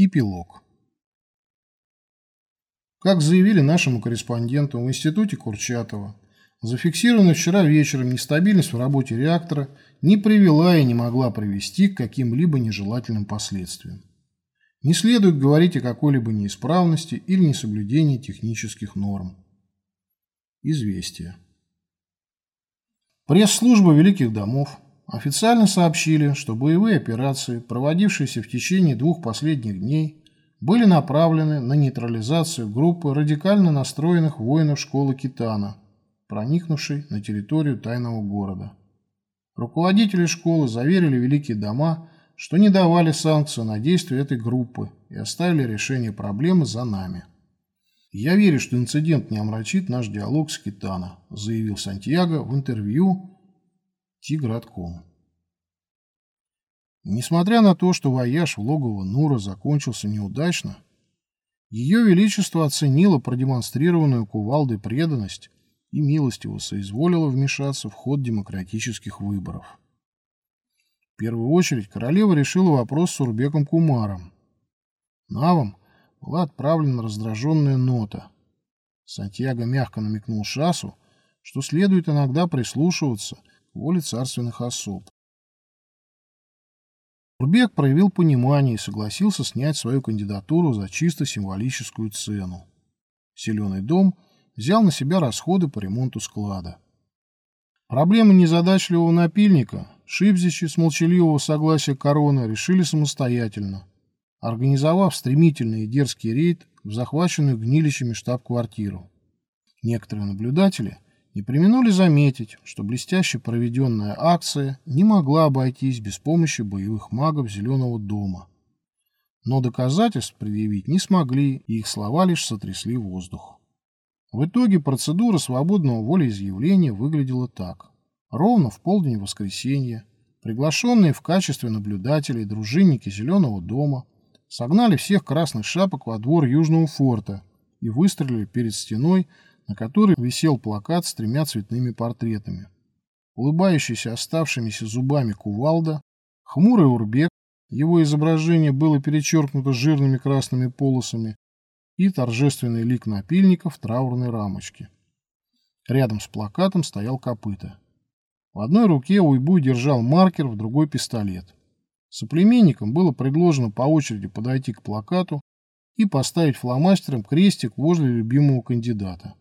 Эпилог. Как заявили нашему корреспонденту в институте Курчатова, зафиксированная вчера вечером нестабильность в работе реактора не привела и не могла привести к каким-либо нежелательным последствиям. Не следует говорить о какой-либо неисправности или несоблюдении технических норм. Известие. Пресс-служба Великих домов официально сообщили, что боевые операции, проводившиеся в течение двух последних дней, были направлены на нейтрализацию группы радикально настроенных воинов школы Китана, проникнувшей на территорию тайного города. Руководители школы заверили Великие дома, что не давали санкцию на действия этой группы и оставили решение проблемы за нами. «Я верю, что инцидент не омрачит наш диалог с Китана», заявил Сантьяго в интервью Тигратком. Несмотря на то, что вояж в логово Нура закончился неудачно, ее Величество оценило продемонстрированную кувалдой преданность и милостиво соизволило вмешаться в ход демократических выборов. В первую очередь королева решила вопрос с Урбеком Кумаром. Навам была отправлена раздраженная нота. Сантьяго мягко намекнул Шасу, что следует иногда прислушиваться к воле царственных особ. Урбек проявил понимание и согласился снять свою кандидатуру за чисто символическую цену. Зеленый дом взял на себя расходы по ремонту склада. Проблемы незадачливого напильника Шипзичи с молчаливого согласия короны решили самостоятельно, организовав стремительный и дерзкий рейд в захваченную гнилищами штаб-квартиру. Некоторые наблюдатели не применули заметить, что блестяще проведенная акция не могла обойтись без помощи боевых магов Зеленого дома. Но доказательств предъявить не смогли, и их слова лишь сотрясли воздух. В итоге процедура свободного волеизъявления выглядела так. Ровно в полдень воскресенья приглашенные в качестве наблюдателей дружинники Зеленого дома согнали всех красных шапок во двор Южного форта и выстрелили перед стеной, на которой висел плакат с тремя цветными портретами. Улыбающийся оставшимися зубами кувалда, хмурый урбек, его изображение было перечеркнуто жирными красными полосами, и торжественный лик напильника в траурной рамочке. Рядом с плакатом стоял копыта. В одной руке Уйбуй держал маркер, в другой пистолет. Соплеменникам было предложено по очереди подойти к плакату и поставить фломастером крестик возле любимого кандидата.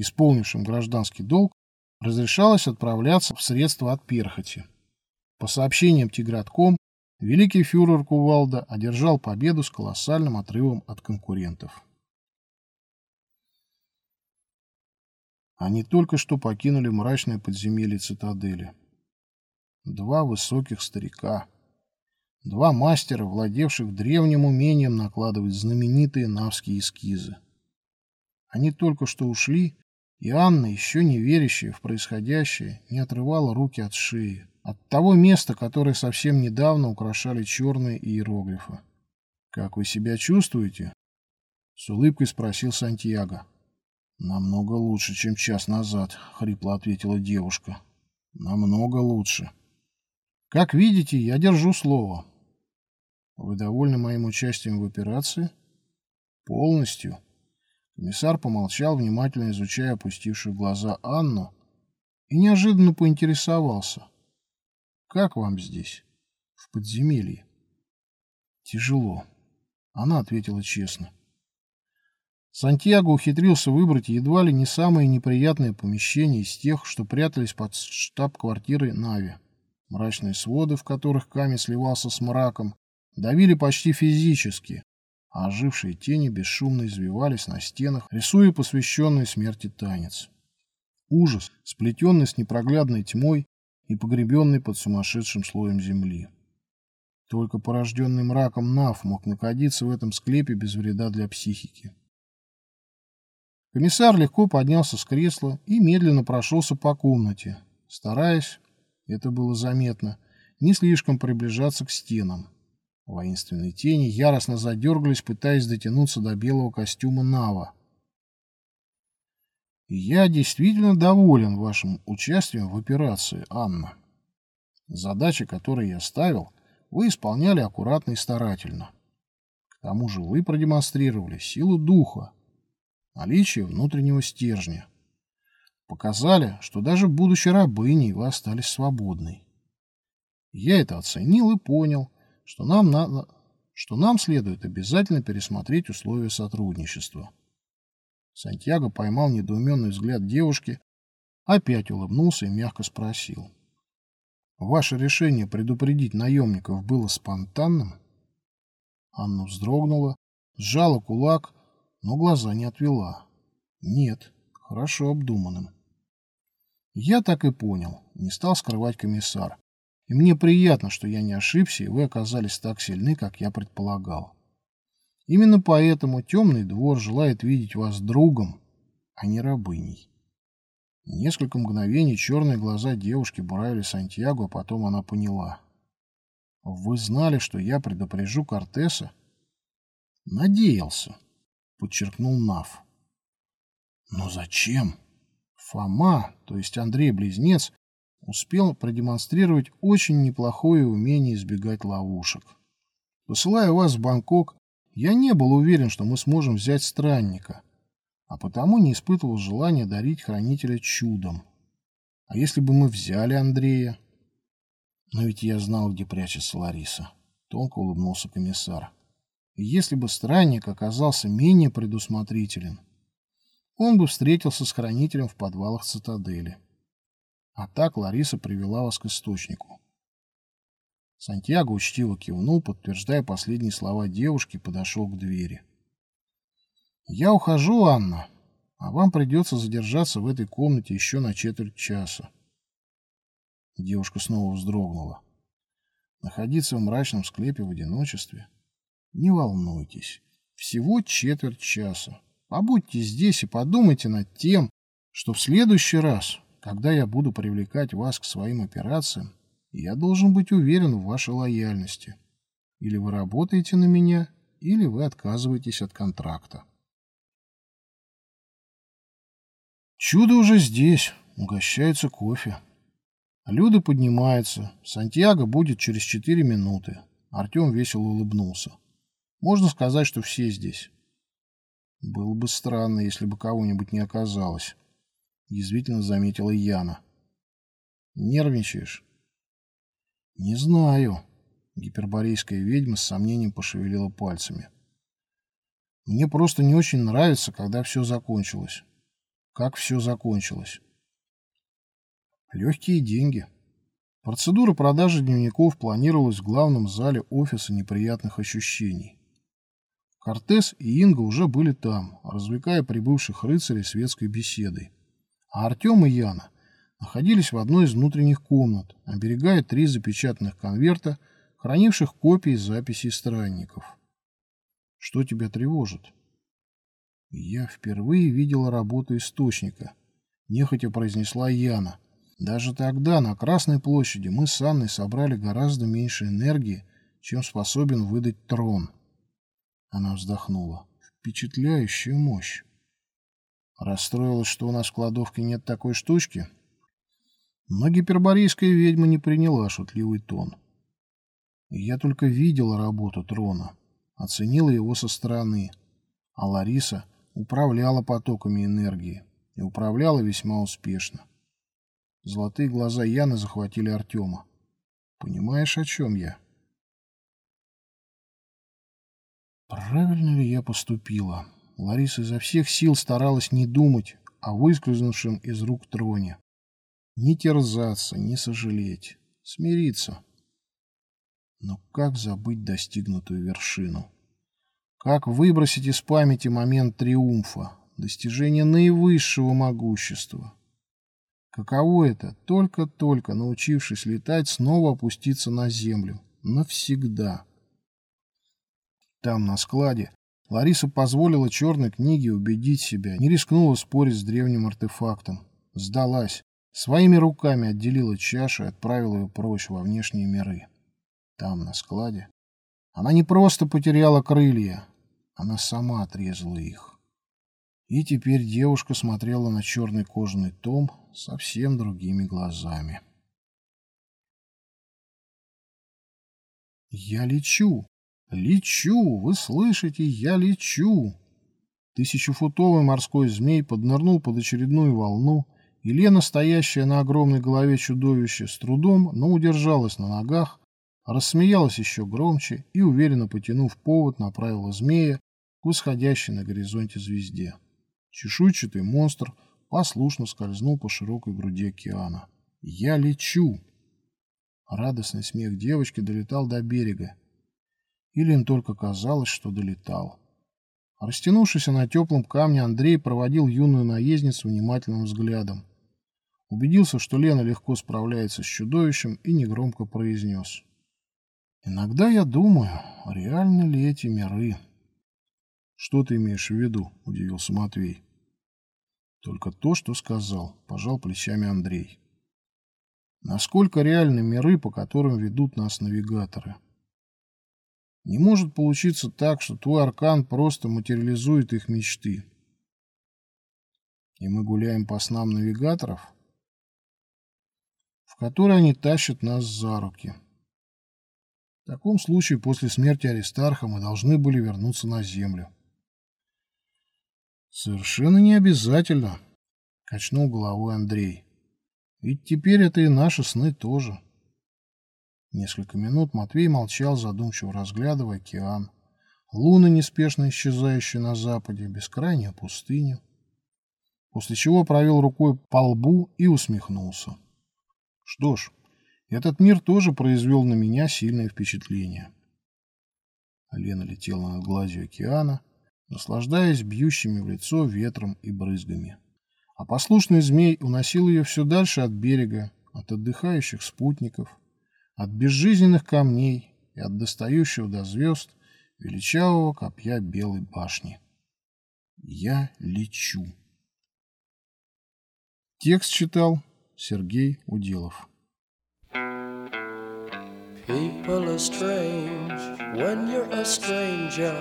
Исполнившим гражданский долг разрешалось отправляться в средства от перхоти. По сообщениям Тигратком, великий фюрер Кувалда одержал победу с колоссальным отрывом от конкурентов. Они только что покинули мрачное подземелье цитадели. Два высоких старика — Два мастера, владевших древним умением накладывать знаменитые навские эскизы. Они только что ушли, и Анна, еще не верящая в происходящее, не отрывала руки от шеи, от того места, которое совсем недавно украшали черные иероглифы. «Как вы себя чувствуете?» — с улыбкой спросил Сантьяго. «Намного лучше, чем час назад», — хрипло ответила девушка. «Намного лучше». «Как видите, я держу слово. Вы довольны моим участием в операции? Полностью. Комиссар помолчал, внимательно изучая опустившую глаза Анну, и неожиданно поинтересовался. Как вам здесь? В подземелье? Тяжело. Она ответила честно. Сантьяго ухитрился выбрать едва ли не самое неприятное помещение из тех, что прятались под штаб-квартирой Нави. Мрачные своды, в которых камень сливался с мраком, давили почти физически, а ожившие тени бесшумно извивались на стенах, рисуя посвященный смерти танец. Ужас, сплетенный с непроглядной тьмой и погребенный под сумасшедшим слоем земли. Только порожденный мраком Нав мог находиться в этом склепе без вреда для психики. Комиссар легко поднялся с кресла и медленно прошелся по комнате, стараясь, это было заметно, не слишком приближаться к стенам. Воинственные тени яростно задергались, пытаясь дотянуться до белого костюма Нава. «Я действительно доволен вашим участием в операции, Анна. Задачи, которые я ставил, вы исполняли аккуратно и старательно. К тому же вы продемонстрировали силу духа, наличие внутреннего стержня. Показали, что даже будучи рабыней, вы остались свободной. Я это оценил и понял, что нам, надо, что нам следует обязательно пересмотреть условия сотрудничества. Сантьяго поймал недоуменный взгляд девушки, опять улыбнулся и мягко спросил. «Ваше решение предупредить наемников было спонтанным?» Анна вздрогнула, сжала кулак, но глаза не отвела. «Нет, хорошо обдуманным». «Я так и понял», — не стал скрывать комиссар. «И мне приятно, что я не ошибся, и вы оказались так сильны, как я предполагал. Именно поэтому темный двор желает видеть вас другом, а не рабыней». Несколько мгновений черные глаза девушки буравили Сантьяго, а потом она поняла. «Вы знали, что я предупрежу Кортеса?» «Надеялся», — подчеркнул Нав. «Но зачем?» Фома, то есть Андрей-близнец, успел продемонстрировать очень неплохое умение избегать ловушек. Посылая вас в Бангкок, я не был уверен, что мы сможем взять странника, а потому не испытывал желания дарить хранителя чудом. А если бы мы взяли Андрея? Но ведь я знал, где прячется Лариса. Тонко улыбнулся комиссар. И если бы странник оказался менее предусмотрителен, он бы встретился с хранителем в подвалах цитадели. А так Лариса привела вас к источнику. Сантьяго учтиво кивнул, подтверждая последние слова девушки, подошел к двери. «Я ухожу, Анна, а вам придется задержаться в этой комнате еще на четверть часа». Девушка снова вздрогнула. Находиться в мрачном склепе в одиночестве? Не волнуйтесь, всего четверть часа. Побудьте здесь и подумайте над тем, что в следующий раз, когда я буду привлекать вас к своим операциям, я должен быть уверен в вашей лояльности. Или вы работаете на меня, или вы отказываетесь от контракта. Чудо уже здесь, угощается кофе. Люда поднимается, Сантьяго будет через четыре минуты. Артем весело улыбнулся. Можно сказать, что все здесь. Было бы странно, если бы кого-нибудь не оказалось. Язвительно заметила Яна. Нервничаешь? Не знаю. Гиперборейская ведьма с сомнением пошевелила пальцами. Мне просто не очень нравится, когда все закончилось. Как все закончилось? Легкие деньги. Процедура продажи дневников планировалась в главном зале офиса неприятных ощущений. Кортес и Инга уже были там, развлекая прибывших рыцарей светской беседой. А Артем и Яна находились в одной из внутренних комнат, оберегая три запечатанных конверта, хранивших копии записей странников. Что тебя тревожит? Я впервые видела работу источника, нехотя произнесла Яна. Даже тогда на Красной площади мы с Анной собрали гораздо меньше энергии, чем способен выдать трон. Она вздохнула. Впечатляющая мощь. Расстроилась, что у нас в кладовке нет такой штучки? Но гиперборейская ведьма не приняла шутливый тон. Я только видела работу трона, оценила его со стороны, а Лариса управляла потоками энергии и управляла весьма успешно. Золотые глаза Яны захватили Артема. Понимаешь, о чем я? Правильно ли я поступила? Лариса изо всех сил старалась не думать о выскользнувшем из рук троне. Не терзаться, не сожалеть, смириться. Но как забыть достигнутую вершину? Как выбросить из памяти момент триумфа, достижения наивысшего могущества? Каково это, только-только научившись летать, снова опуститься на землю? Навсегда. Там, на складе, Лариса позволила черной книге убедить себя, не рискнула спорить с древним артефактом. Сдалась. Своими руками отделила чашу и отправила ее прочь во внешние миры. Там, на складе, она не просто потеряла крылья, она сама отрезала их. И теперь девушка смотрела на черный кожаный том совсем другими глазами. «Я лечу!» Лечу, вы слышите, я лечу. Тысячефутовый морской змей поднырнул под очередную волну, и Лена, стоящая на огромной голове чудовища, с трудом, но удержалась на ногах, рассмеялась еще громче и, уверенно потянув повод, направила змея к восходящей на горизонте звезде. Чешуйчатый монстр послушно скользнул по широкой груди океана. «Я лечу!» Радостный смех девочки долетал до берега. Или им только казалось, что долетал. Растянувшись на теплом камне, Андрей проводил юную наездницу внимательным взглядом. Убедился, что Лена легко справляется с чудовищем и негромко произнес. «Иногда я думаю, реальны ли эти миры?» «Что ты имеешь в виду?» – удивился Матвей. «Только то, что сказал», – пожал плечами Андрей. «Насколько реальны миры, по которым ведут нас навигаторы?» Не может получиться так, что твой аркан просто материализует их мечты. И мы гуляем по снам навигаторов, в которые они тащат нас за руки. В таком случае после смерти Аристарха мы должны были вернуться на Землю. Совершенно не обязательно, качнул головой Андрей. Ведь теперь это и наши сны тоже. Несколько минут Матвей молчал, задумчиво разглядывая океан, луны, неспешно исчезающие на западе, бескрайнюю пустыню. После чего провел рукой по лбу и усмехнулся. Что ж, этот мир тоже произвел на меня сильное впечатление. Лена летела над гладью океана, наслаждаясь бьющими в лицо ветром и брызгами. А послушный змей уносил ее все дальше от берега, от отдыхающих спутников, от безжизненных камней и от достающего до звезд величавого копья Белой башни. Я лечу. Текст читал Сергей Уделов. People are strange when you're a stranger.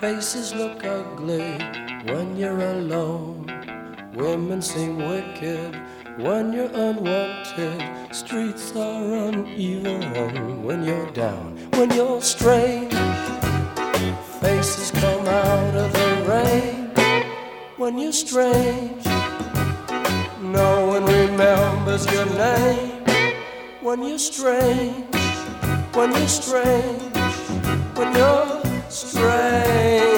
Faces look ugly when you're alone. Women seem wicked when you're unwanted. Streets are uneven when you're down, when you're strange. Faces come out of the rain when you're strange. No one remembers your name when you're strange, when you're strange, when you're strange.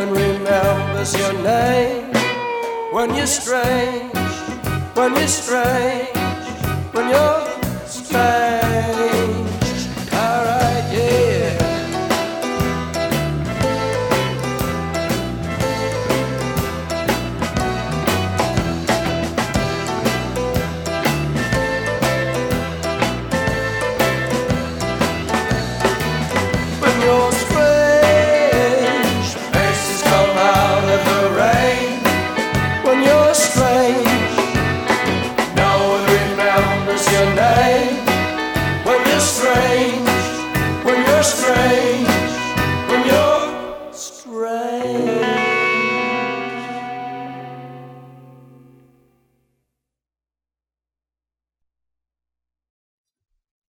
One remembers your name when you're strange. When you're strange. When you're strange.